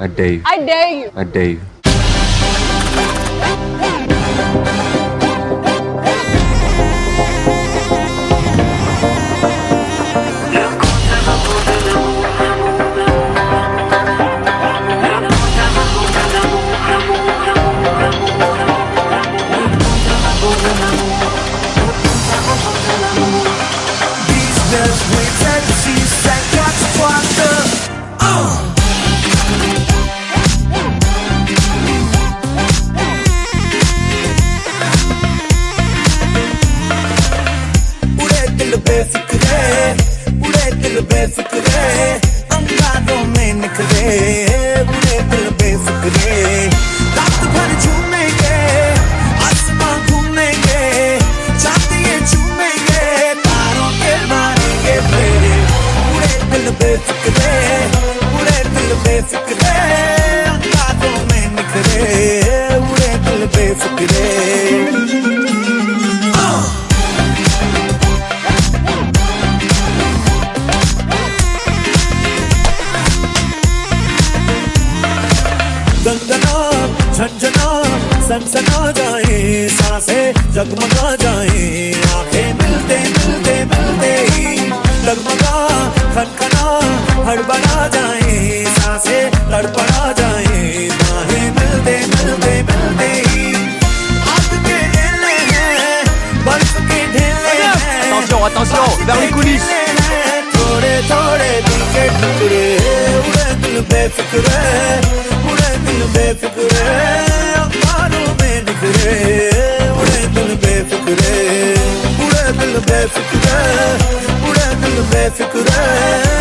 I dare you. I dare you. I dare you. Befikre उड़े दिल बेफिक्रे अंगारों में निकले उड़े दिल गंगना झंझना, सनसना जाए, साँसें जगमगा जाए, आँखें मिलते मिलते मिलते ही डगमगा, खनखना हड़बड़ा जाए साँसें तड़पड़ा जाए बाहें मिलते मिलते मिलते। ही आग के ढेले हैं बर्फ़ के ढेले हैं Attention, attention, vers les coulisses. थोड़े थोड़े दिल के टुकड़े उड़े दिल बेफिक्रे उड़े दिल बेफिक्रे अखबारों में निकले उड़े दिल बेफिक्रे उड़े दिल बेफिक्रे उड़े दिल बेफिक्रे।